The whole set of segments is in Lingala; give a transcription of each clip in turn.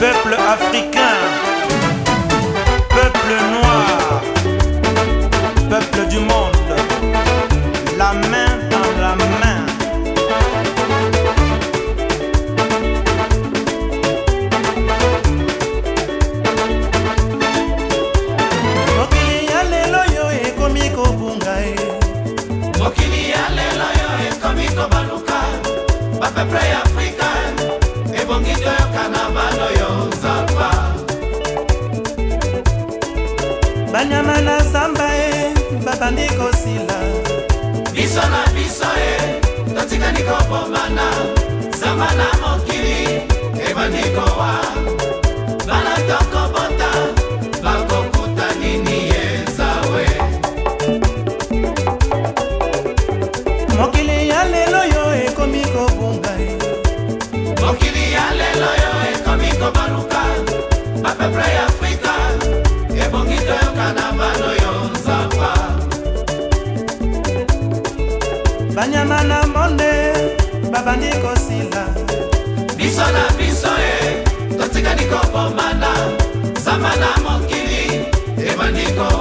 peuple africain. nyama na samba e babandi kosila biso na biso e totikani kobomana samba na mokili ebandi kowa bana tokobota bakokuta nini ye zawe mokili ya lelo yo ekomi kobunga e mokili ya lelo yo ekomi kobaluka bapeple ya fri banyama na monde babandi kosila biso na biso e eh, totikali kobomana zamba na mokili ebandi ko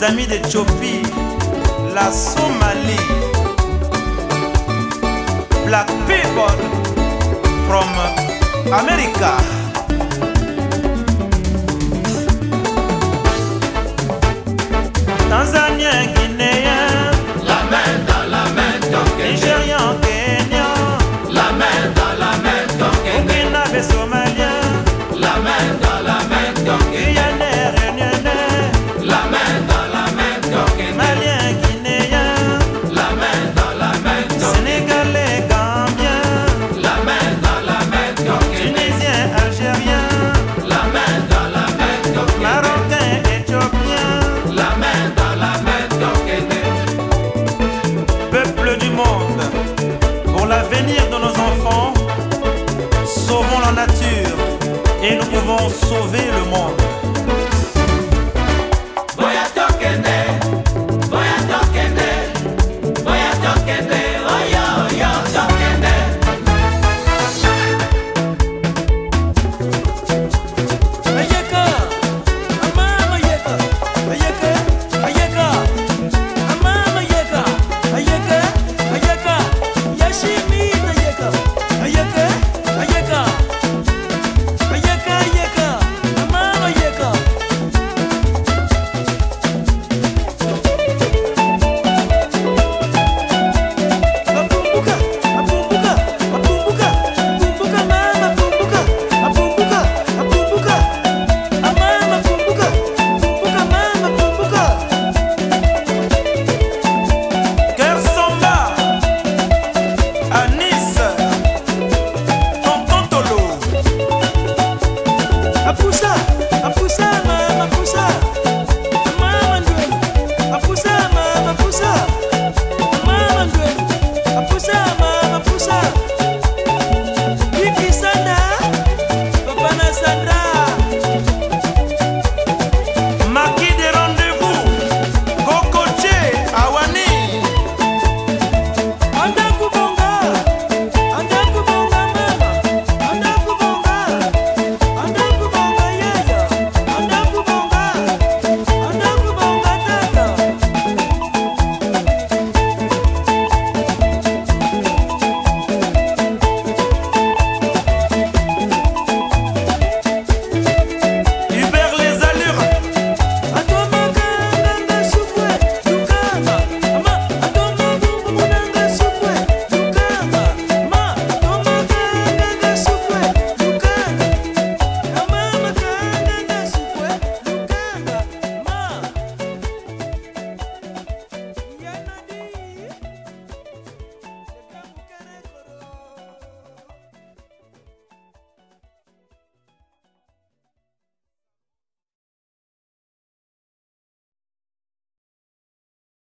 les amis d'Éthiopie, la Somalie, black people from America. Tanzanien sauver le monde. mapusa mapusama mapusa